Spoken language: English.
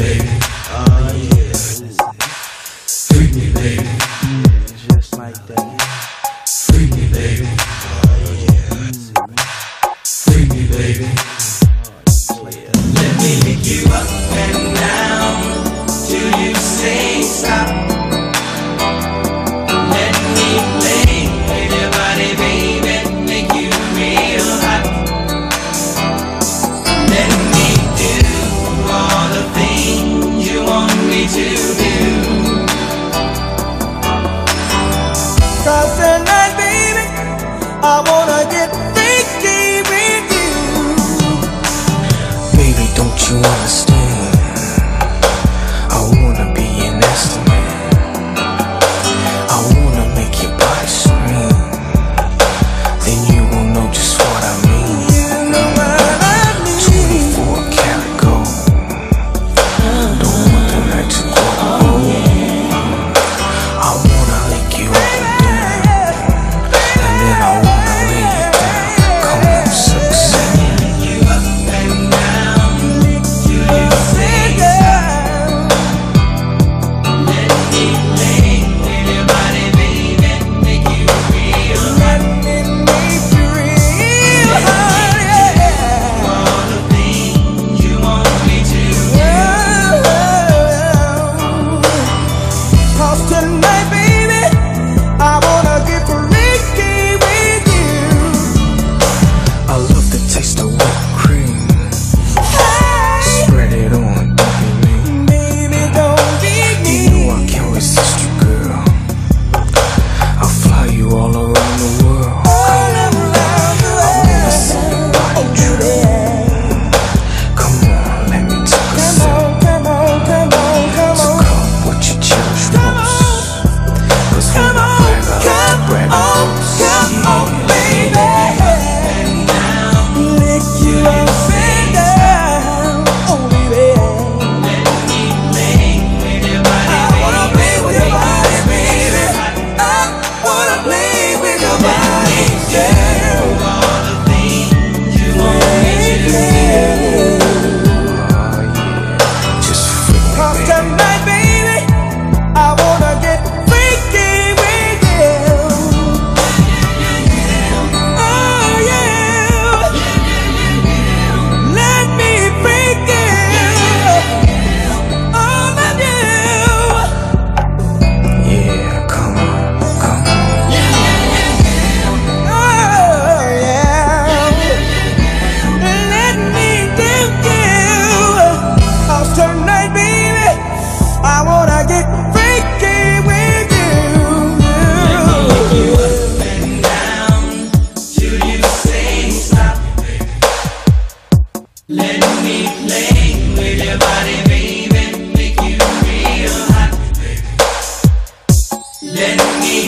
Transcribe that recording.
baby. Oh yeah. Freak me, baby. Just like that. Freak me, baby. Oh yeah. Freak me, baby. Let me play with your body, baby Make you real baby Let me